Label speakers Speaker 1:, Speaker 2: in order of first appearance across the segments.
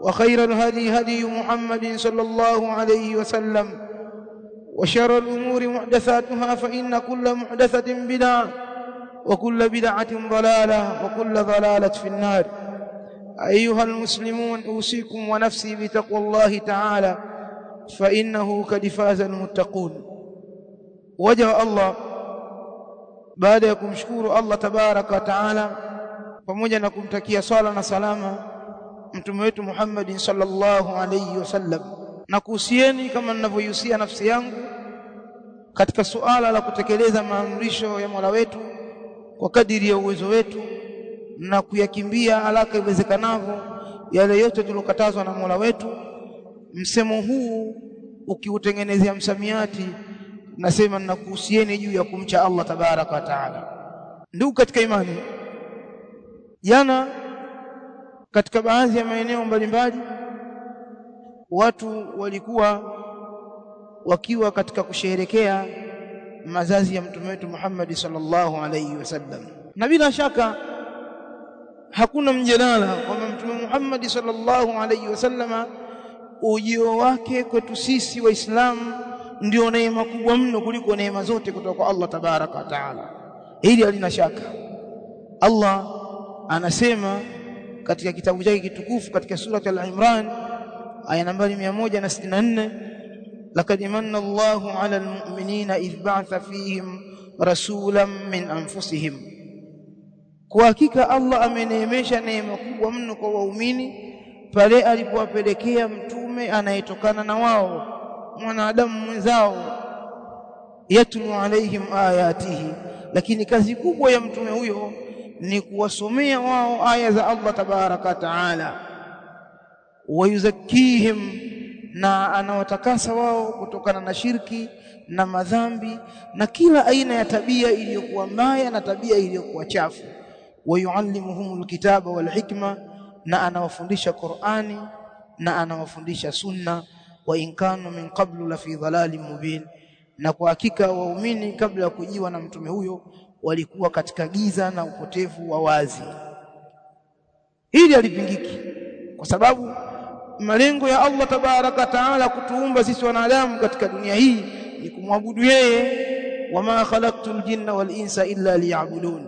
Speaker 1: وخير الهدي هدي محمد صلى الله عليه وسلم وشر الأمور محدثاتها فإن كل محدثة بدعة وكل بدعة ضلالة وكل ضلالة في النار. أيها المسلمون أوصيكم ونفسي بتقوى الله تعالى فإنه قد فاز المتقون. وجه الله baada ya kumshukuru Allah tabaraka wa taala pamoja na mtume wetu Muhammad sallallahu alayhi wasallam na kuhusieni kama ninavyohusia nafsi yangu katika suala la kutekeleza maamrisho ya Mola wetu kwa kadiri ya uwezo wetu na kuyakimbia haraka iwezekanavyo yale yote tulokatazwa na Mola wetu. Msemo huu ukiutengenezea msamiati nasema ninakuhusieni juu ya kumcha Allah tabaraka wa taala. Ndugu katika imani jana katika baadhi ya maeneo mbalimbali watu walikuwa wakiwa katika kusherehekea mazazi ya mtume wetu Muhammad sallallahu alaihi wasallam. Na bila shaka hakuna mjadala kwamba mtume Muhammad sallallahu alaihi wasallama ujio wake kwetu sisi waislamu ndio neema kubwa mno kuliko neema zote kutoka kwa Allah tabaraka wa taala. Hili halina shaka. Allah anasema katika kitabu chake kitukufu katika sura al-Imran aya nambari 164 laqad manna Allahu 'ala al-mu'minina idh ba'atha fihim rasulan min anfusihim. Kwa hakika Allah ameneemesha neema kubwa mno kwa waumini pale alipowapelekea mtume anayetokana na wao mwanadamu mwenzao yatlu alaihim ayatihi. Lakini kazi kubwa ya mtume huyo ni kuwasomea wao aya za Allah tabaraka taala. Wayuzakihim na anawatakasa wao kutokana na shirki na madhambi na kila aina ya tabia iliyokuwa mbaya na tabia iliyokuwa chafu. Wayuallimuhumul kitaba wal hikma na anawafundisha Qur'ani na anawafundisha sunna. Wa inkanu min qablu la fi dhalalin mubin na kwa hakika waumini kabla ya kujiwa na mtume huyo walikuwa katika giza na upotevu wa wazi. Hili halipingiki kwa sababu malengo ya Allah tabaraka taala kutuumba sisi wanadamu katika dunia hii ni kumwabudu yeye wama khalaqtul jinna wal insa illa liya'budun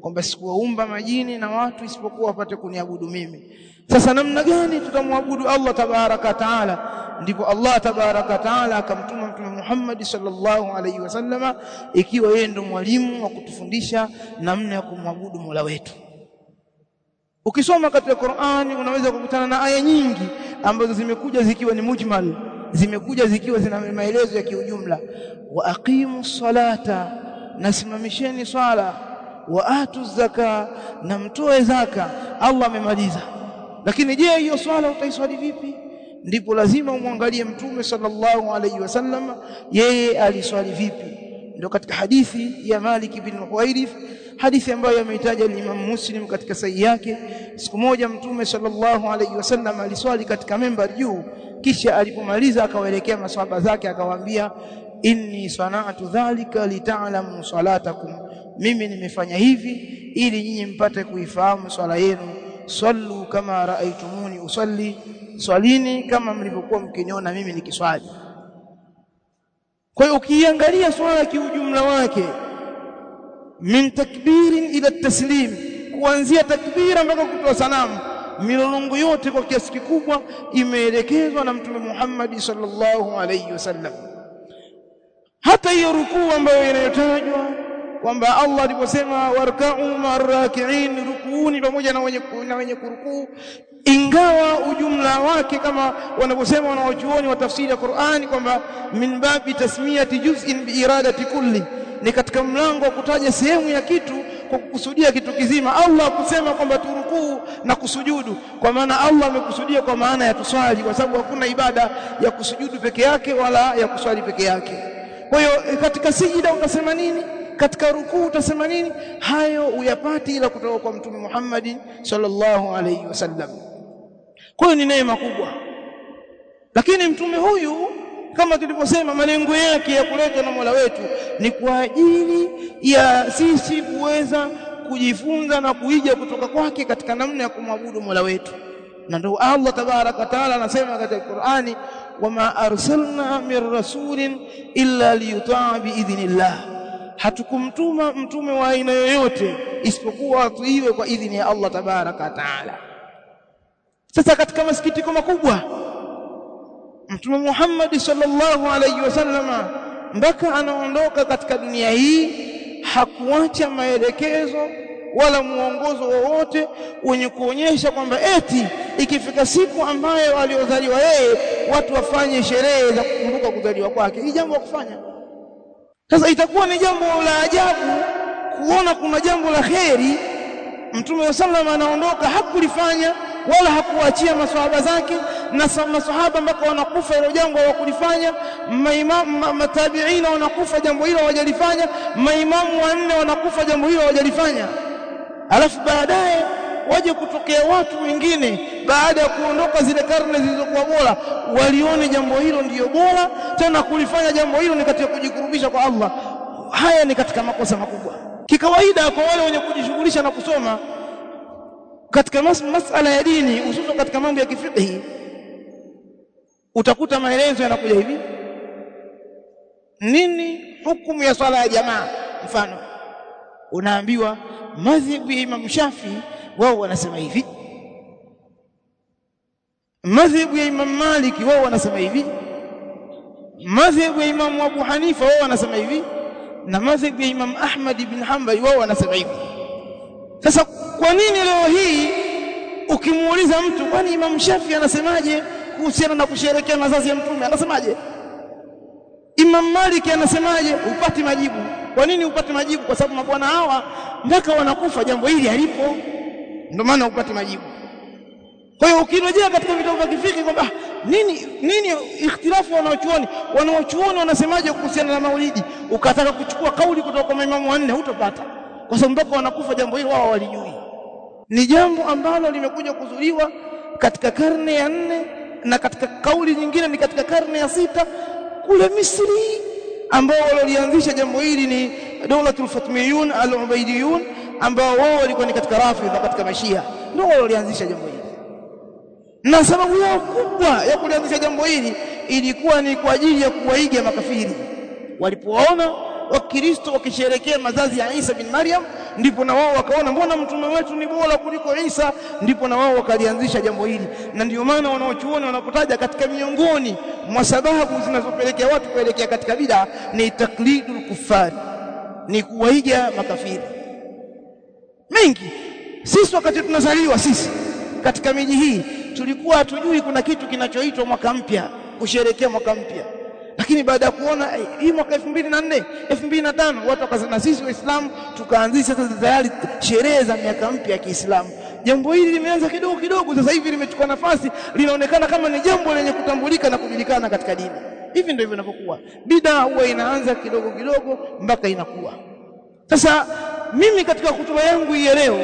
Speaker 1: kwamba sikuwaumba majini na watu isipokuwa wapate kuniabudu mimi. Sasa namna gani tutamwabudu Allah tabaraka taala? Ndipo Allah tabaraka taala akamtuma mtume Muhammad sallallahu alaihi wasallama ikiwa yeye ndo mwalimu wa kutufundisha namna ya kumwabudu Mola wetu. Ukisoma katika Qur'ani unaweza kukutana na aya nyingi ambazo zimekuja zikiwa ni mujmal zimekuja zikiwa zina maelezo ya kiujumla. Wa aqimu salata nasimamisheni swala. Wa atu zaka na mtoe zaka. Allah amemaliza. Lakini je hiyo swala utaiswali vipi ndipo lazima umwangalie mtume sallallahu alayhi wasallam yeye aliswali vipi. Ndio katika hadithi ya Malik bin Huwairith hadithi ambayo ameitaja Imam Muslim katika sahihi yake. Siku moja mtume sallallahu alayhi wasallam aliswali katika membar juu kisha alipomaliza akawaelekea maswahaba zake akawaambia inni sana'tu dhalika lita'lamu salatakum. Mimi nimefanya hivi ili nyinyi mpate kuifahamu swala yenu. Sallu kama raaitumuni usalli swalini kama mlivyokuwa mkiniona mimi nikiswali. Kwa hiyo ukiangalia swala kiujumla wake min takbirin ila taslim kuanzia takbira mpaka kutoa salamu milolongo yote kwa kiasi kikubwa imeelekezwa na mtume Muhammad sallallahu alayhi wasallam. Hata hiyo rukuu ambayo inayotajwa kwamba Allah aliposema warka'u marraki'in rukuuni pamoja na wenye na wenye kurukuu. Ingawa ujumla wake kama wanavyosema wanaochuoni wa tafsiri ya Qur'ani kwamba min babi tasmiyati juz'in bi iradati kulli ni katika mlango wa kutaja sehemu ya kitu kwa kukusudia kitu kizima. Allah kusema kwamba turukuu na kusujudu. Kwa maana Allah amekusudia kwa maana ya tuswali kwa sababu hakuna ibada ya kusujudu peke yake wala ya kuswali peke yake. Kwa hiyo katika sijida utasema nini katika rukuu utasema nini? Hayo uyapati ila kutoka kwa mtume Muhammad sallallahu alaihi wasallam. Kwa hiyo ni neema kubwa. Lakini mtume huyu kama tulivyosema malengo yake ya kuletwa na Mola wetu ni kwa ajili ya sisi kuweza kujifunza na kuija kutoka kwake katika namna ya kumwabudu Mola wetu. Na ndio Allah tabarak wa taala anasema katika Qur'ani wama arsalna min rasulin illa liyutaa biidhnillah hatukumtuma mtume wa aina yoyote. Isipokuwa atuiwe kwa idhini ya Allah tabaraka taala. Sasa katika masikitiko makubwa mtume Muhammad sallallahu alayhi wasallam mpaka anaondoka katika dunia hii hakuacha maelekezo wala muongozo wowote wenye kuonyesha kwamba eti ikifika siku ambayo aliozaliwa yeye watu wafanye sherehe za kukumbuka kuzaliwa kwake. Hii jambo kufanya sasa itakuwa ni jambo la ajabu kuona kuna jambo la kheri. Mtume wa sallam anaondoka hakulifanya wala hakuachia maswahaba zake na maswahaba mpaka wanakufa hilo jambo hawakulifanya. Matabiina wanakufa jambo hilo hawajalifanya. Maimamu wanne wanakufa jambo hilo hawajalifanya. Alafu baadaye waje kutokea watu wengine baada ya kuondoka zile karne zilizokuwa bora walione jambo hilo ndiyo bora tena kulifanya jambo hilo ni katika kujikurubisha kwa Allah. Haya ni katika makosa makubwa. Kikawaida kwa wale wenye kujishughulisha na kusoma katika mas masala ya dini hususan katika mambo ya kifiqhi utakuta maelezo yanakuja hivi. Nini hukumu ya swala ya jamaa? Mfano unaambiwa madhhabu ya Imam Shafi wao wanasema hivi. Madhhabu ya Imam Malik wao wanasema hivi. Madhhabu ya Imam Abu Hanifa wao wanasema hivi. Na madhhabu ya Imam Ahmad ibn Hanbali wao wanasema hivi. Sasa kwa nini leo hii ukimuuliza mtu kwani Imam Shafi anasemaje kuhusiana na kusherekea mazazi ya mtume? Anasemaje? Imam Malik anasemaje? Upati majibu. Kwa nini upate majibu? Kwa sababu mabwana hawa mpaka wanakufa jambo hili halipo ndio maana upate majibu. Kwa hiyo ukirejea katika vitabu vya kifiki kwamba nini nini ikhtilafu wanaochuoni? Wanaochuoni wanasemaje kuhusiana na maulidi? Ukataka kuchukua kauli kutoka kwa maimamu wanne hutopata. Kwa sababu mpaka wanakufa jambo hilo wao walijui ni jambo ambalo limekuja kuzuliwa katika karne ya nne na katika kauli nyingine ni katika karne ya sita kule Misri ambao walolianzisha jambo hili ni Dawlatul Fatimiyun al-Ubaidiyun ambao wao walikuwa ni katika Rafidha katika Mashia. Ndio wao walianzisha jambo hili. Na sababu yao kubwa ya kulianzisha jambo hili ilikuwa ni kwa ajili ya kuwaiga makafiri. Walipoona wakristo wakisherekea mazazi ya Isa bin Maryam ndipo na wao wakaona mbona mtume wetu ni bora kuliko Isa? Ndipo na wao wakalianzisha jambo hili. Na ndio maana wanaochuoni wanapotaja katika miongoni mwa sababu zinazopelekea watu kuelekea katika bid'a ni taklidul kufari ni kuwaiga makafiri mengi sisi wakati tunazaliwa sisi katika miji hii tulikuwa hatujui kuna kitu kinachoitwa mwaka mpya kusherekea mwaka mpya. Lakini baada ya kuona hii mwaka 2004 2005 watu wakasema sisi waislamu tukaanzisha sasa tayari sherehe za miaka mpya ya Kiislamu. Jambo hili limeanza kidogo kidogo sasa hivi limechukua nafasi linaonekana kama ni jambo lenye kutambulika na kujulikana katika dini. Hivi ndivyo inavyokuwa bidaa huwa inaanza kidogo kidogo mpaka inakuwa sasa mimi katika hutuba yangu ya leo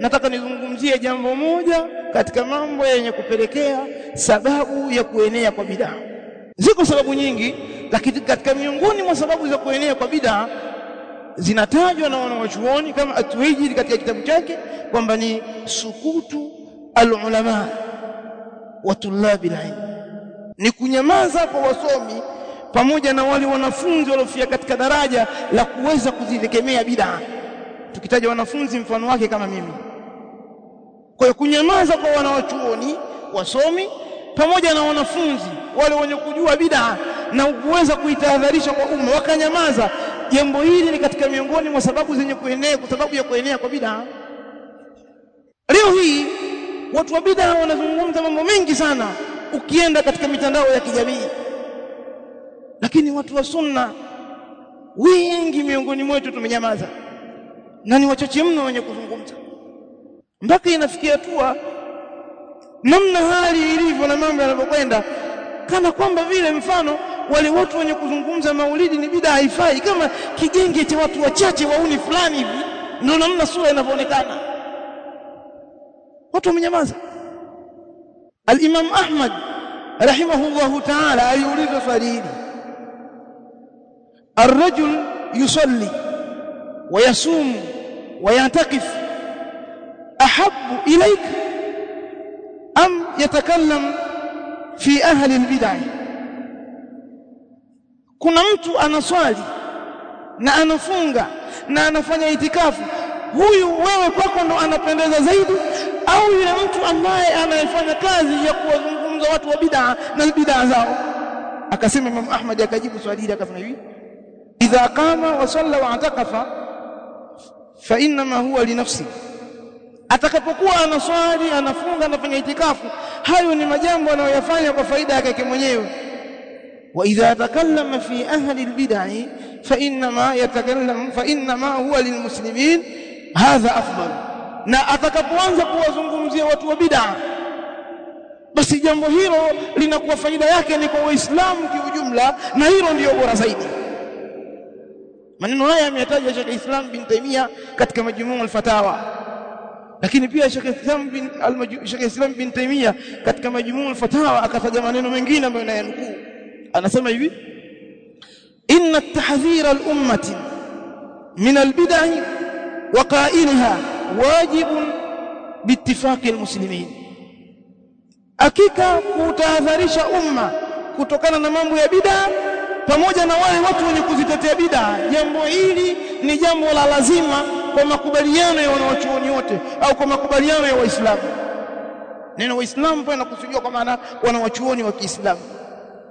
Speaker 1: nataka nizungumzie jambo moja katika mambo yenye kupelekea sababu ya kuenea kwa bidhaa. Ziko sababu nyingi lakini katika miongoni mwa sababu za kuenea kwa bidhaa zinatajwa na wanawachuoni kama Atuiji katika kitabu chake kwamba ni sukutu alulama wa tulabi ni kunyamaza kwa wasomi pamoja na wale wanafunzi waliofia katika daraja la kuweza kuzidekemea bid'a. Tukitaja wanafunzi mfano wake kama mimi. Kwa hiyo kunyamaza kwa wanawachuoni wasomi pamoja na wanafunzi wale wenye kujua bid'a na kuweza kuitahadharisha kwa umma wakanyamaza. Jambo hili ni katika miongoni mwa sababu zenye kuenea kwa sababu ya kuenea kwa bid'a. Leo hii watu wa bid'a wanazungumza mambo mengi sana ukienda katika mitandao ya kijamii lakini watu wa sunna wengi miongoni mwetu tumenyamaza. Na ni wachache mno wenye kuzungumza. Mpaka inafikia hatua namna hali ilivyo na mambo yanavyokwenda kana kwamba vile mfano wale watu wenye kuzungumza maulidi ni bidaa haifai. Kama kigenge cha watu wachache wauni fulani hivi ndio namna sura inavyoonekana. Watu wamenyamaza. al-Imam Ahmad rahimahullahu ta'ala aliuliza swali hili الرجل يصلي ويصوم ويعتكف أحب إليك أم يتكلم في أهل البدع kuna mtu anaswali na anafunga na anafanya itikafu huyu wewe kwako ndo anapendeza zaidi au yule mtu ambaye anayefanya kazi ya kuwazungumza watu wa bid'a na bid'a zao akasema Imam Ahmad akajibu swali hili akasema hivi idha qama wa salla wa atakafa fa inma huwa li nafsi. Atakapokuwa anaswali anafunga anafanya itikafu hayo ni majambo anayoyafanya kwa faida yake mwenyewe. Wa idha takallama fi ahli albid'ah fa inma yatakallam fa inma huwa lilmuslimin hadha afdal. Na atakapoanza kuwazungumzia watu wa bid'ah basi jambo hilo linakuwa faida yake ni kwa waislamu kiujumla na hilo ndiyo bora zaidi maneno haya ameyataja Sheikh Islam bin Taimia katika majmuu al-fatawa lakini pia Sheikh Islam bin Sheikh Taimia katika majmuu al-fatawa akataja maneno mengine ambayo nayanukuu. Anasema hivi inna at-tahdhira al-ummati min al-bid'ah wa qa'ilha wajibun biittifaqi al-muslimin. Hakika kutahadharisha umma kutokana na mambo ya bid'a pamoja na wale watu wenye kuzitetea bid'a jambo hili ni jambo la lazima kwa makubaliano ya wanawachuoni wote au kwa makubaliano ya waislamu. Neno waislamu pia nakusudiwa kwa maana wanawachuoni wa Kiislamu.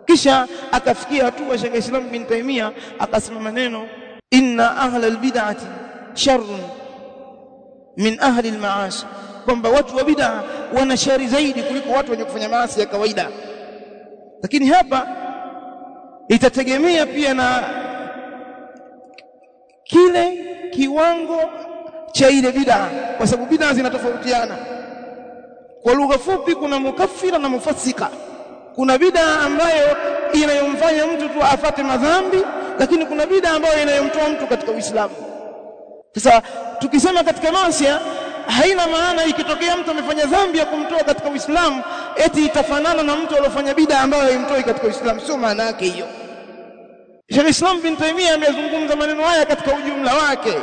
Speaker 1: Kisha akafikia hatua Sheikh Islam bin Taimia akasema maneno inna ahla albid'ati sharrun min ahli almaasi. Kwamba watu wa bid'a wana shari zaidi kuliko watu wenye kufanya maasi ya kawaida. Lakini hapa itategemea pia na kile kiwango cha ile bid'a kwa sababu bid'a zinatofautiana. Kwa lugha fupi kuna mukaffira na mufasika kuna bid'a ambayo inayomfanya mtu tu afate madhambi lakini kuna bid'a ambayo inayomtoa mtu katika Uislamu. Sasa tukisema katika maasi haina maana ikitokea mtu amefanya dhambi ya kumtoa katika Uislamu eti itafanana na mtu aliyofanya bid'a ambayo haimtoi katika Uislamu. Sio maana yake hiyo. Sheikh Islam bin Taymiyyah amezungumza maneno haya katika ujumla wake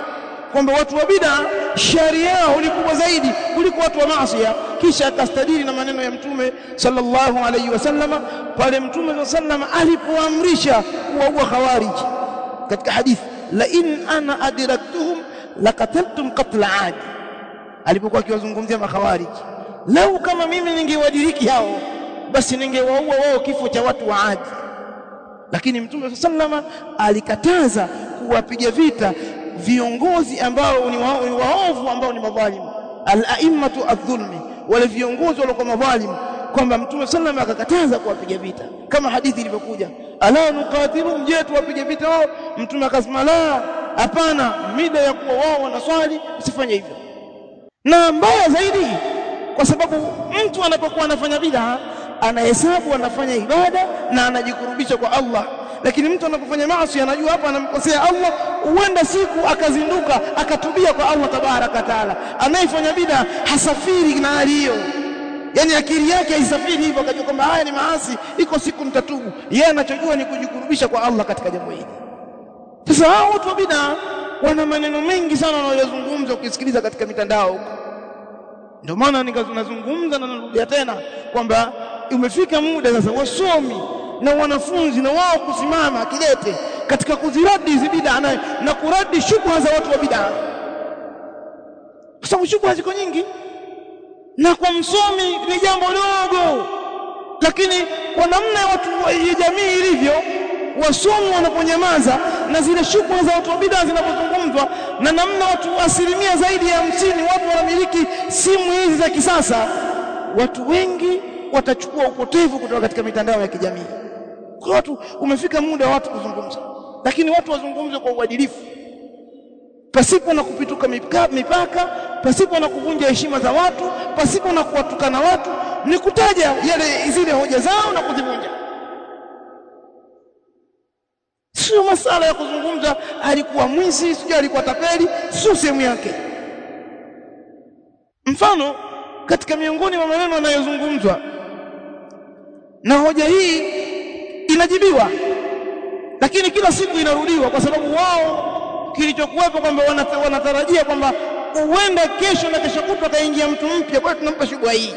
Speaker 1: kwamba watu wa bid'a shari yao ni kubwa zaidi kuliko watu wa maasi kisha akastadili na maneno ya mtume sallallahu alayhi wasallama pale mtume sallallahu alipoamrisha kuwaua khawarij. Katika hadithi la in ana adraktuhum laqataltum qatla adi alipokuwa akiwazungumzia makhawarij lau kama mimi ningewadiriki hao basi ningewaua wao kifo cha watu wa aji lakini mtume sallama alikataza kuwapiga vita viongozi ambao ni waovu ambao ni madhalimu. Al-a'immatu adh-dhulmi wale viongozi waliokuwa madhalimu kwamba mtume sallama akakataza kuwapiga vita. Kama hadithi ilivyokuja ala nuqatilu je tuwapige vita wao? Mtume akasema la hapana mida ya kuwa wao wanaswali usifanye hivyo. Na mbaya zaidi kwa sababu mtu anapokuwa anafanya bid'a anahesabu anafanya ibada na anajikurubisha kwa Allah. Lakini mtu anapofanya maasi anajua hapa anamkosea Allah huenda siku akazinduka akatubia kwa Allah tabaraka taala. Anayefanya bid'a hasafiri na hali hiyo. Yani akili yake haisafiri hivyo akajua kwamba haya ni maasi iko siku mtatubu yeye anachojua ni kujikurubisha kwa Allah katika jambo hili. Sasa hao watu wa bid'a wana maneno mengi sana wanayozungumza ukisikiliza katika mitandao huko ndio maana nikazungumza na narudia tena kwamba umefika muda sasa wasomi na wanafunzi na wao kusimama kidete katika kuziradi hizi bid'a na, na kuradi shubha za watu wa bid'a. Kwa sababu shubha ziko nyingi. Na kwa msomi ni jambo dogo. Lakini kwa namna ya watu wa jamii ilivyo wasomi wanaponyamaza na zile shubha za watu wa bidaa zinapozungumzwa na namna watu asilimia zaidi ya hamsini watu wanamiliki simu hizi za kisasa watu wengi watachukua upotevu kutoka katika mitandao ya kijamii. Kwa watu umefika muda wa watu kuzungumza lakini watu wazungumze kwa uadilifu pasipo na kupituka mipaka pasipo na kuvunja heshima za watu pasipo na kuwatukana watu ni kutaja yale zile hoja zao na kuzivunja sio masala ya kuzungumza. Alikuwa mwizi sio alikuwa tapeli sio sehemu yake. Mfano katika miongoni mwa maneno yanayozungumzwa na hoja hii inajibiwa lakini kila siku inarudiwa kwa sababu wao kilichokuwepo kwamba wanatarajia kwamba huenda kesho na kesho kutwa kaingia mtu mpya kwa hiyo tunampa shubha hii.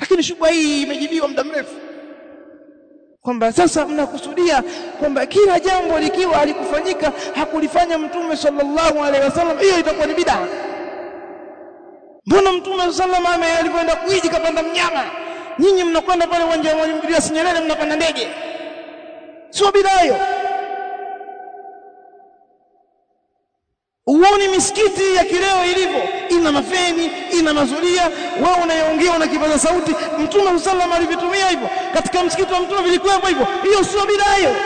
Speaker 1: Lakini shubha hii imejibiwa muda mrefu kwamba sasa mnakusudia kwamba kila jambo likiwa alikufanyika hakulifanya mtume sallallahu alaihi wasallam hiyo itakuwa ni bid'a. Mbona mtume sallallahu alaihi alipoenda kuiji kapanda mnyama? Nyinyi mnakwenda pale uwanja wa Mwalimu Julius Nyerere mnapanda ndege. Sio bid'a hiyo uone misikiti ya kileo ilivyo. Ina mafeni ina mazulia. Wewe unayeongea una kipaza sauti. Mtume usalama alivitumia hivyo. Katika msikiti wa mtume vilikuwepo hivyo. Hiyo sio bidaa hiyo.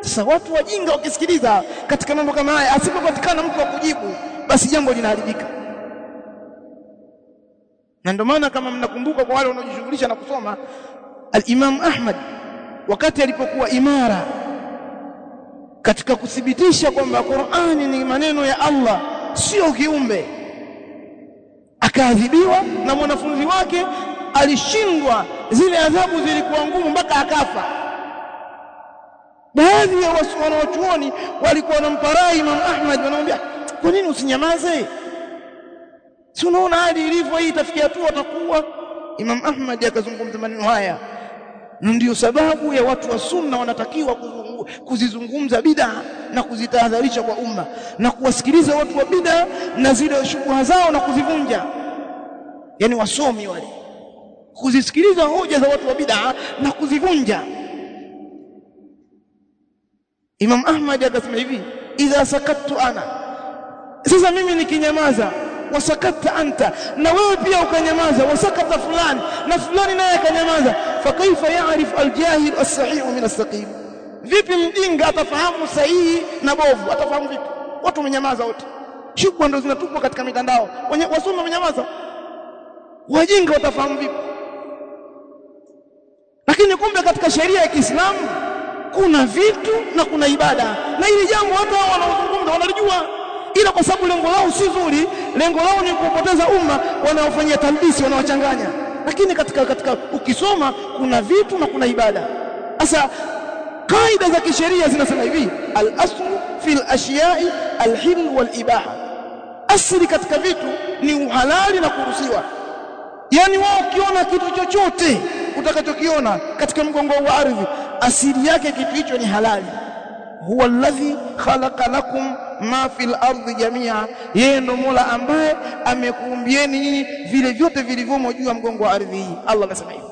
Speaker 1: Sasa watu wajinga wakisikiliza katika mambo kama haya asipopatikana mtu wa kujibu basi jambo linaharibika. Na ndio maana kama mnakumbuka kwa wale wanaojishughulisha na kusoma al-Imam Ahmad wakati alipokuwa imara katika kuthibitisha kwamba Qur'ani ni maneno ya Allah sio kiumbe. Akaadhibiwa na mwanafunzi wake alishindwa zile adhabu zilikuwa ngumu mpaka akafa. Baadhi ya wanachuoni walikuwa wanamparai Imam Ahmad wanamwambia kwa nini usinyamaze? Si unaona hali ilivyo hii itafikia hatua atakuwa Imam Ahmad akazungumza maneno haya. Ndio sababu ya watu wa sunna wanatakiwa kuzizungumza bid'a na kuzitahadharisha kwa umma na kuwasikiliza watu wa bid'a na zile shubuha zao na kuzivunja. Yani wasomi wale. Kuzisikiliza hoja za watu wa bid'a na kuzivunja. Imam Ahmad akasema hivi idha sakattu ana. Sasa mimi nikinyamaza wasakata anta. Na wewe pia ukanyamaza wasakata fulani. Na fulani naye akanyamaza. Fakaifa yaarif aljahil as-sahih min as-saqim vipi mjinga atafahamu sahihi na bovu? Atafahamu vipi? Watu wamenyamaza wote. Shubha ndo zinatupwa katika mitandao. Wasoma wamenyamaza. Wajinga watafahamu vipi? Lakini kumbe katika sheria ya Kiislamu kuna vitu na kuna ibada. Na hili jambo hata wao wanaozungumza wanalijua. Ila kwa sababu lengo lao si zuri lengo lao ni kupoteza umma wanaofanyia talbisi wanawachanganya. Lakini katika katika ukisoma kuna vitu na kuna ibada. Sasa kaida za kisheria zinasema hivi. Al-aslu fil ashiyai al-hil wal ibaha asli katika vitu ni uhalali na kuruhusiwa. Yani wao ukiona kitu chochote utakachokiona katika mgongo wa ardhi asili yake kitu hicho ni halali. Huwa alladhi khalaqa lakum ma fil ardi jamia. Yeye ndo Mola ambaye amekuumbieni nyinyi vile vyote vilivyomo juu ya mgongo wa ardhi hii. Allah anasema hivyo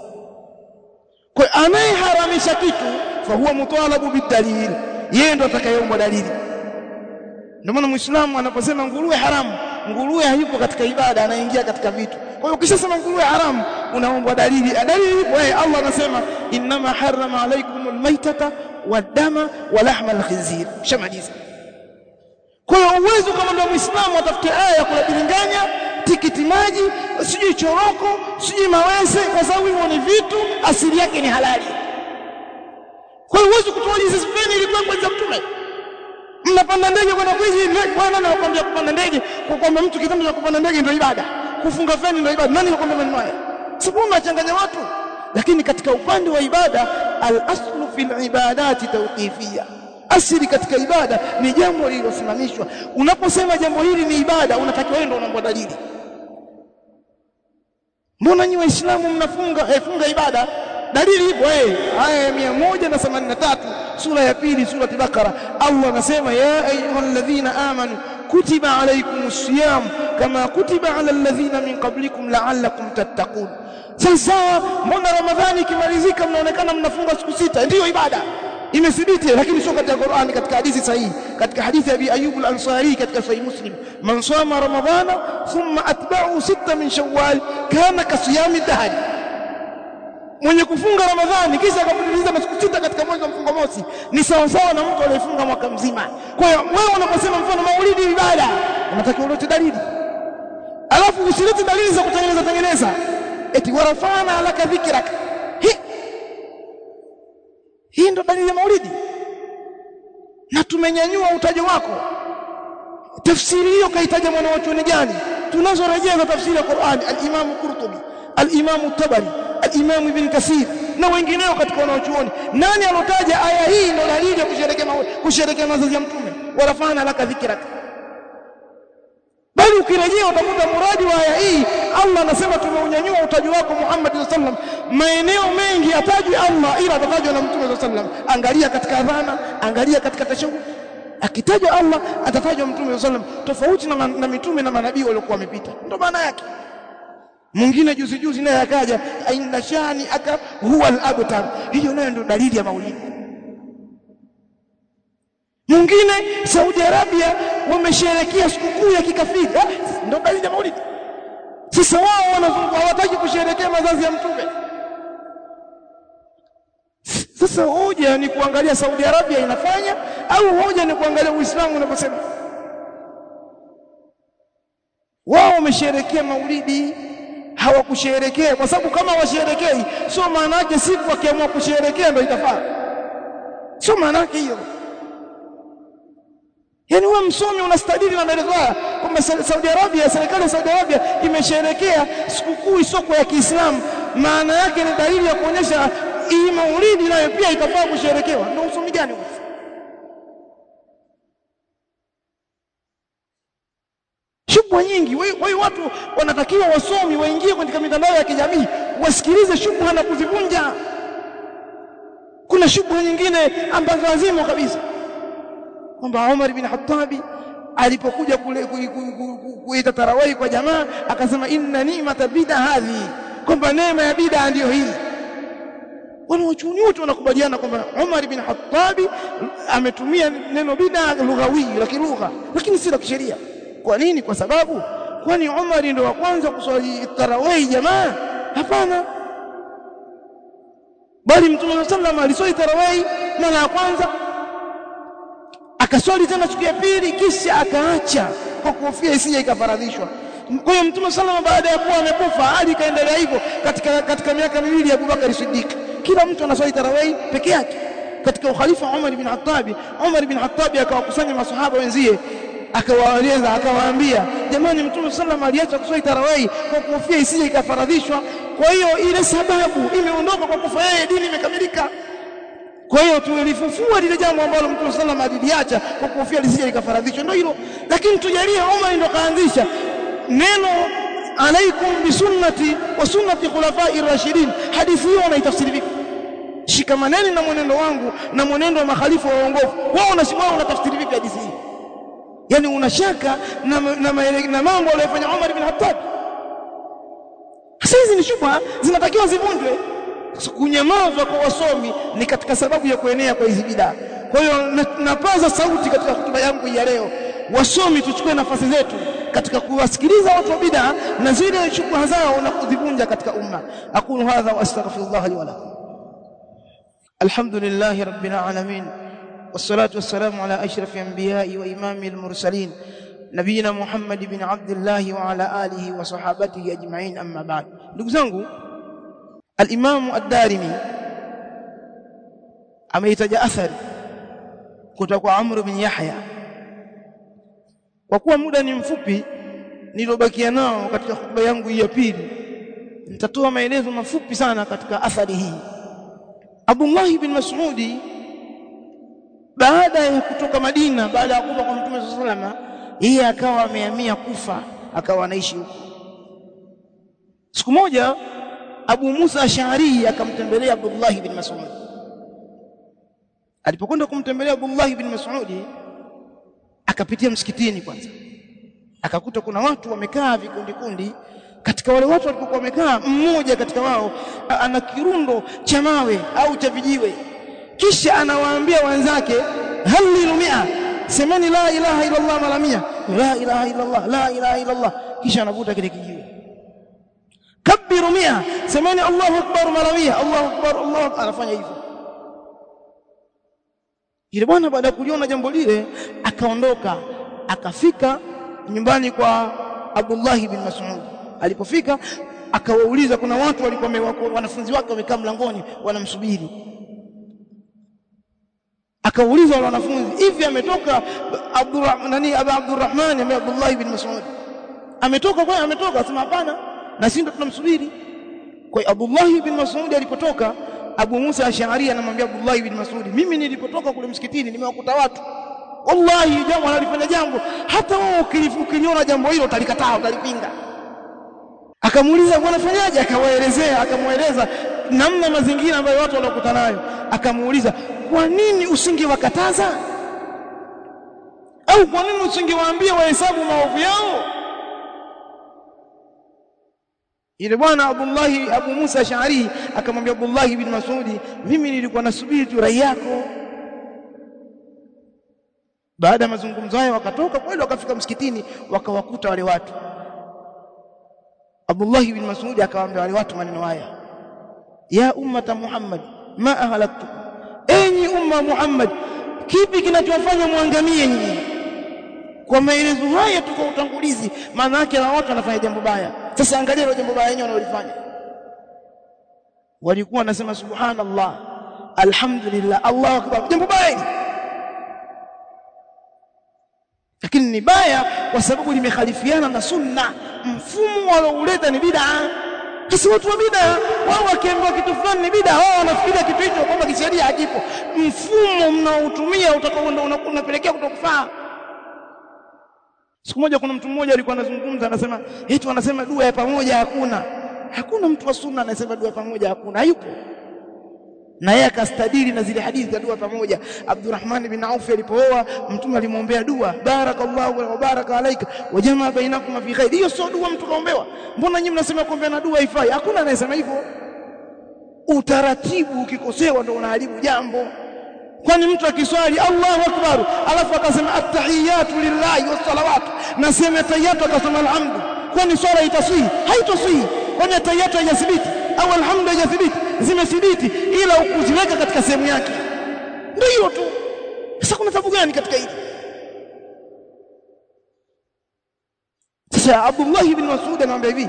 Speaker 1: kwa anayeharamisha kitu fa huwa mutalabu bidalil yeye ndo atakayeomba dalili. Ndio maana muislamu anaposema nguruwe haramu nguruwe hayupo katika ibada anaingia katika vitu. Kwa hiyo ukishasema nguruwe haramu unaomba dalili. Dalili ipo eh Allah anasema innama harrama alaykumul maitata wadama wa lahma alkhinzir shamaliza kwa hiyo uwezo kama ndio muislamu atafute aya ya kulabilinganya tikiti maji sijui choroko sijui mawese kwa sababu hivyo ni vitu asili yake ni halali
Speaker 2: kwa hiyo huwezi kutoa hizi feni ilikuwa kwa za mtume. Mnapanda ndege kwenda kuishi bwana na nakwambia kupanda ndege? Kwa kwamba mtu kitendo cha kupanda ndege ndio ibada. Kufunga feni ndio ibada. Nani anakuambia maneno haya? Sipo unachanganya watu. Lakini katika upande wa ibada al-aslu fil ibadati tawqifiyya. Asili katika ibada ni jambo lililosimamishwa. Unaposema jambo hili ni ibada unatakiwa wewe ndio unaomba dalili. Mbona nyinyi waislamu mnafunga eh, funga ibada dalili ipo eh aya ya 183 sura ya pili sura al-Baqara Allah anasema ya ayyuhalladhina amanu kutiba alaykumus siyam kama kutiba alal ladhina min qablikum la'allakum tattaqun sasa mbona ramadhani ikimalizika mnaonekana mnafunga siku sita ndiyo ibada imethibiti lakini sio katika Qur'ani katika hadithi sahihi katika hadithi ya Abi Ayyub al-Ansari katika Sahih Muslim man sama ramadhana thumma atba'u sita min shawwal kana kasiyami dahri mwenye kufunga ramadhani kisha akapitiliza masiku sita katika mwezi wa mfungo mosi ni sawa sawa na mtu aliyefunga mwaka mzima. Kwa hiyo wewe unaposema mfano maulidi ibada unatakiwa ulete dalili. Alafu usilete dalili za kutengeneza tengeneza. Eti warafana alaka dhikrak. Hii ndo dalili ya maulidi. Na tumenyanyua utajo wako. Tafsiri hiyo kaitaja mwanawachoni gani? Tunazorejea za tafsiri ya Qur'ani, al-Imam Qurtubi al-Imam Tabari al-Imam Ibn Kathir na wengineo katika wanaochuoni. Nani alotaja aya hii ndo dalili ya kusherekea kusherekea mazazi ya mtume? Warafana laka dhikrak. Bali ukirejea utakuta muradi wa aya hii Allah anasema tumeunyanyua utaji wako Muhammad sallam maeneo mengi atajwi Allah ila atatajwa na Mtume sallam angalia katika adhana angalia katika tashahud akitajwa Allah atatajwa Mtume sallam tofauti na, na mitume na manabii waliokuwa wamepita. Ndio maana yake mwingine juzi juzi naye akaja aina shani aka huwa al-abtar. Hiyo nayo ndio dalili ya maulidi mwingine Saudi Arabia wamesherehekea sikukuu ya kikafiri. Ndio dalili ya maulidi sasa wao wanazunguka hawataki kusherekea mazazi ya mtume. Sasa hoja ni kuangalia Saudi Arabia inafanya au hoja ni kuangalia Uislamu unaposema wao wamesherekea maulidi hawakusherehekea kwa sababu kama washerekei sio maana yake siku wakiamua kusherekea ndio itafaa. Sio maana yake hiyo. Yani wewe msomi unastadili na maelezo haya kwamba Saudi Arabia, serikali ya Saudi Arabia imesherekea sikukuu isoko ya Kiislamu, maana yake ni dalili ya kuonyesha hii maulidi nayo pia itafaa kusherekewa. Ndio usomi gani Shubha nyingi. Wao watu wanatakiwa wasomi waingie katika mitandao ya kijamii wasikilize shubha na kuzivunja. Kuna shubha nyingine ambazo lazima kabisa kwamba Umar bin Khattab alipokuja kuita tarawih kwa jamaa akasema inna ni'mata bid'a hadhi kwamba neema ya bid'a ndiyo hii wanawachuoni wote wanakubaliana kwamba Umar bin Khattab ametumia neno bid'a lughawi la kilugha lakini si la kisheria kwa nini? Kwa sababu kwani Umar ndio wa kwanza kuswali tarawih jamaa? Hapana. Bali mtume wasallam aliswali tarawih mara ya kwanza akaswali tena siku ya pili kisha akaacha kwa kuhofia isije ikafaradhishwa. Kwa hiyo mtume salama baada ya kuwa amekufa hali ikaendelea hivyo katika katika miaka miwili ya Abubakar Siddiq. Kila mtu anaswali tarawih peke yake. Katika ukhalifa Umar bin Khattab Umar bin Khattab akawakusanya masahaba wenzie akawaeleza akawaambia jamani mtume sallam aliacha kuswali tarawih kwa kuhofia isije ikafaradhishwa. Kwa hiyo ile sababu imeondoka kwa kufa yeye dini imekamilika. Kwa hiyo tulifufua lile jambo ambalo Mtume sallam aliliacha kwa kuhofia lisije likafaradhishwa. Ndio hilo. Lakini tujalie Umar ndio kaanzisha. Neno alaikum bisunnati wa sunnati khulafai rashidin hadithi hiyo wanaitafsiri vipi shikamaneni na mwenendo wangu na mwenendo wa makhalifa wa uongofu. Wao wao unatafsiri vipi hadithi hii yani unashaka na, na, na, mambo aliyofanya Umar ibn Khattab? Hizi ni shubha zinatakiwa zivunjwe. Kunyamazwa kwa wasomi ni katika sababu ya kuenea kwa hizi bidaa kwa hiyo napaza sauti katika hotuba yangu ya leo. Wasomi tuchukue nafasi zetu katika kuwasikiliza watu wa bidaa na zile shubha zao na kuzivunja katika umma. Aqulu hadha wa astaghfirullah li wa lakum. Alhamdulillah rabbil alamin wassalatu wassalamu ala ashrafi anbiyai wa imami almursalin nabiyina Muhammad bin Abdillahi wa ala alihi wa sahabatihi ajma'in amma ba'd. Ndugu zangu, al-Imamu ad-Darimi ameitaja athari kutoka kwa Amr bin Yahya. Kwa kuwa muda ni mfupi nilobakia nao katika hotuba yangu ya pili, nitatoa maelezo mafupi sana katika athari hii. Abdullah bin Mas'udi baada ya kutoka Madina baada ya kufa kwa Mtume sallallahu yeye akawa amehamia Kufa akawa anaishi huko. Siku moja Abu Musa Ash'ari akamtembelea Abdullah bin Mas'ud. Alipokwenda kumtembelea Abdullah bin Mas'ud akapitia msikitini kwanza. Akakuta kuna watu wamekaa vikundi kundi. Katika wale watu walipokuwa wamekaa mmoja katika wao ana kirundo cha mawe au cha vijiwe kisha anawaambia wenzake halilu mia? Semeni la ilaha illa Allah mara mia. La ilaha illa Allah la ilaha illa Allah kisha anavuta kile kijiwe. Kabiru mia. Semeni Allahu akbar mara mia. Allahu akbar Allahu akbar. Anafanya hivyo. Ile bwana baada ya kuliona jambo lile akaondoka akafika nyumbani kwa Abdullah bin Mas'ud. Alipofika akawauliza kuna watu walikuwa wanafunzi wake wamekaa mlangoni wanamsubiri akauliza wale wanafunzi hivi ametoka Abdurrahman nani Abu Abdurrahman ambaye Abdullah ibn Mas'ud? Ametoka kwa ametoka. Asema hapana na sisi ndo tunamsubiri. Kwa Abdullah ibn Mas'ud alipotoka Abu Musa Ash'ari anamwambia Abdullah ibn Mas'ud mimi nilipotoka kule msikitini nimewakuta watu. Wallahi jambo analifanya jambo. Hata wewe ukiliona jambo hilo utalikataa utalipinga. Akamuuliza wanafanyaje akawaelezea akamweleza namna mazingira ambayo watu wanakutana nayo. Akamuuliza kwa nini usingewakataza? Au kwa nini usingewaambia wahesabu maovu yao? Ile bwana Abdullah Abu Musa Shari akamwambia Abdullah ibn Mas'udi mimi nilikuwa nasubiri tu rai yako. Baada ya mazungumzo hayo wakatoka kweli wakafika msikitini wakawakuta wale watu. Abdullah ibn Masudi akawaambia wale watu maneno haya ya ummata Muhammad ma ahlaktu enyi umma Muhammad kipi kinachofanya muangamie nyinyi? Kwa maelezo haya tu kwa utangulizi maana yake na watu wanafanya jambo baya. Sasa angalia ile jambo baya yenyewe wanalofanya walikuwa wanasema subhanallah alhamdulillah Allahu akbar. Jambo baya lakini ni baya kwa sababu limekhalifiana na sunna. Mfumo walouleta ni bid'a sisi watu wa bid'a wao wakiambiwa kitu fulani ni bid'a wao wanafikiria kitu hicho kwamba kisheria hakipo. Mfumo mnaotumia utakao unapelekea kutokufaa. Siku moja kuna mtu mmoja alikuwa anazungumza anasema eti anasema dua ya pamoja hakuna. Hakuna mtu wa sunna anasema dua ya pamoja hakuna hayupo na yeye akastadili na zile hadithi za dua pamoja. Abdurrahman bin Auf alipooa mtume alimwombea dua. Barakallahu wa baraka alaika wa jamaa bainakuma fi khair. Hiyo sio dua mtu kaombewa. Mbona nyinyi mnasema kuombea na dua haifai? Hakuna anayesema hivyo. Utaratibu ukikosewa ndio unaharibu jambo. Kwani mtu akiswali Allahu akbar. Alafu akasema attahiyatu lillahi wassalawat na sema tahiyatu akasema alhamdu. Kwani swala itaswihi haitoswihi. Kwani tahiyatu haijathibiti? Au alhamdu haijathibiti zimethibiti ila ukuziweka katika sehemu yake. Ndio hiyo tu. Sasa kuna sababu gani katika hili? Sasa Abdullah ibn Mas'ud anamwambia hivi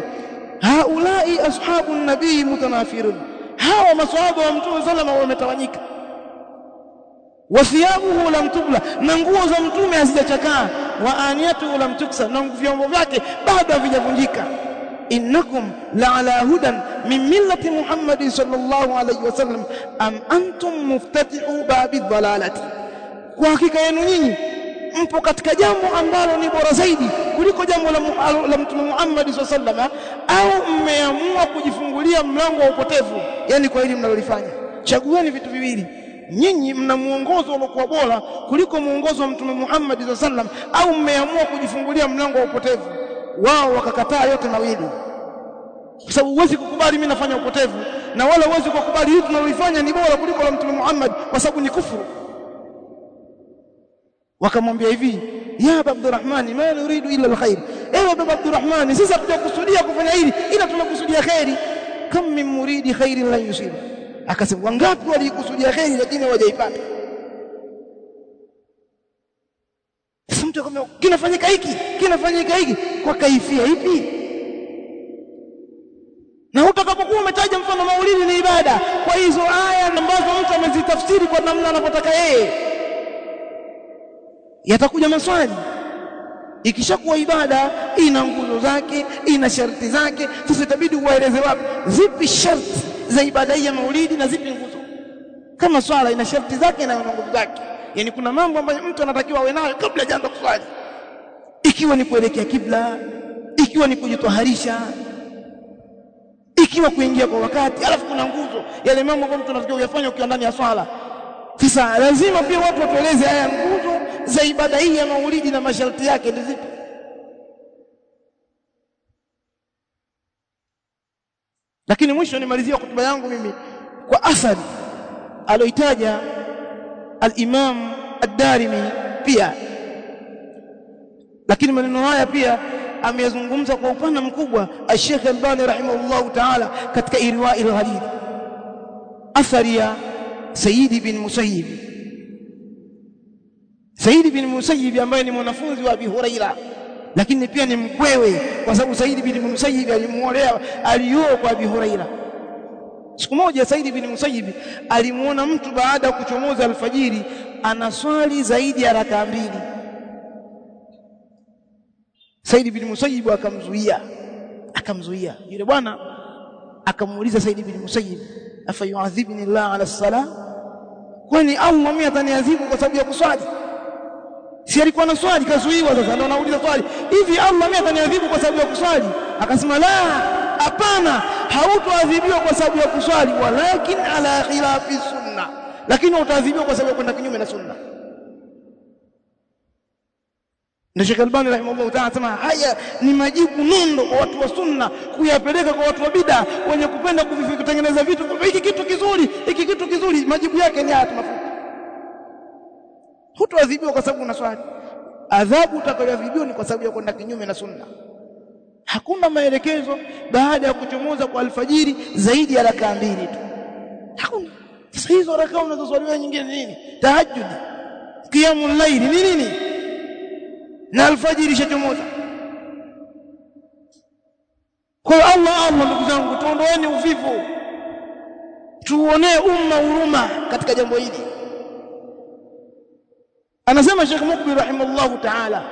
Speaker 2: haulai ashabu nabii mutanafirun hawa maswahaba wa mtume salama wametawanyika. Wathiabuhu lam tubla na nguo za mtume hazijachakaa. Wa aniyatu lam tuksa na vyombo vyake bado havijavunjika innakum la'ala hudan min millati Muhammad sallallahu alayhi wasallam am antum muftatihu babi dhalalati. Kwa hakika yenu nyinyi mpo katika jambo ambalo ni bora zaidi kuliko jambo la, la mtume Muhammad sallallahu au mmeamua kujifungulia mlango wa upotevu yani kwa hili mnalolifanya. Chagueni vitu viwili. Nyinyi mna muongozo uliokuwa bora kuliko muongozo wa mtume Muhammad sallallahu au mmeamua kujifungulia mlango wa upotevu wao wakakataa yote mawili kwa sababu huwezi kukubali mimi nafanya upotevu na wala huwezi kukubali hili tunaloifanya ni bora kuliko la mtume Muhammad kwa sababu ni kufuru. Wakamwambia hivi ya Aba ma nuridu illa alkhair. Ewe baba Abdurrahman sisi hatujakusudia kufanya hili ila tunakusudia khairi kam min muridi khairin la yusib akasema wangapi walikusudia khairi lakini hawajaipata sasa mtu akamwambia kinafanyika hiki kinafanyika hiki kwa kaifia ipi? Na utakapokuwa umetaja mfano maulidi ni ibada kwa hizo aya ambazo mtu amezitafsiri kwa namna anapotaka yeye yatakuja maswali. Ikishakuwa ibada ina nguzo zake ina sharti zake sasa itabidi uwaeleze wapi? Zipi sharti za ibada hii ya maulidi na zipi nguzo? Kama swala ina sharti zake na nguzo zake yani kuna mambo ambayo mtu anatakiwa awe nayo kabla hajaanza kuswali. Ikiwa ni kuelekea kibla ikiwa ni kujitoharisha ikiwa kuingia kwa wakati alafu kuna nguzo. Yale mambo ambayo mtu anatakiwa uyafanye ukiwa ndani ya swala. Sasa lazima pia watu watueleze haya nguzo za ibada hii ya maulidi na masharti yake ni zipi. Lakini mwisho nimalizia hotuba yangu mimi kwa athari aloitaja al-Imam ad-Darimi pia. Lakini maneno haya pia ameyazungumza kwa upana mkubwa Sheikh Albani rahimahullahu ta'ala katika Irwa al-hadith athari ya Sayyid bin Musayyib. Sayyid bin Musayyib ambaye ni mwanafunzi wa Abi Huraira. Lakini pia ni mkwewe kwa sababu Sayyid bin Musayyib alimuolea alioa kwa Abi Huraira siku moja saidi bin Musayyib alimuona mtu baada ya kuchomoza alfajiri anaswali zaidi ya rakaa mbili. Saidi bin Musayyib akamzuia akamzuia. Yule bwana akamuuliza saidi bin Musayyib afa yu'adhibni Allah ala sala, kwani Allah mimi ataniadhibu kwa sababu ya kuswali? Si alikuwa na swali kazuiwa sasa. Ndio anauliza swali hivi Allah mimi ataniadhibu kwa sababu ya kuswali? Akasema la hapana hautoadhibiwa kwa sababu ya kuswali walakin ala khilafi sunna. Lakini utaadhibiwa kwa sababu ya kwenda kinyume na sunna. Na Sheikh Albani rahimahullah ta'ala anasema haya ni majibu nondo kwa watu wa sunna kuyapeleka kwa watu wa bid'a wenye kupenda kutengeneza vitu hiki kitu kizuri hiki kitu kizuri majibu yake ni haya mafupi. Hutoadhibiwa kwa sababu unaswali adhabu utakayoadhibiwa ni kwa sababu ya kwenda kinyume na sunna hakuna maelekezo baada ya kuchomoza kwa alfajiri zaidi ya rakaa mbili tu. Hakuna. Sasa hizo rakaa unazoswaliwa nyingine nini? Tahajjud. Qiyamul layl ni nini? Na alfajiri shachomoza kwa Allah Allah ndugu zangu tuondoeni uvivu. Tuonee umma huruma katika jambo hili. Anasema Sheikh Mukbil rahimahullah ta'ala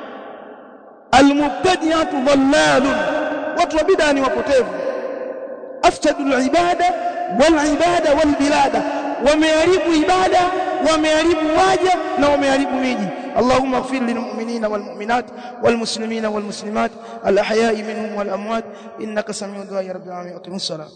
Speaker 2: المبتدئة ضلال وأطلب بداني وقتف أفسد العباده والعباده والبلاد ومهرب عباده ومهرب واجه ومهرب ميجي. اللهم اغفر للمؤمنين والمؤمنات والمسلمين والمسلمات الأحياء منهم والأموات. إنك سميع الدعاء يا رب العالمين. اقم الصلاة.